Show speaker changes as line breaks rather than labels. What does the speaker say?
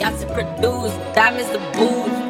got to produce diamonds to booze.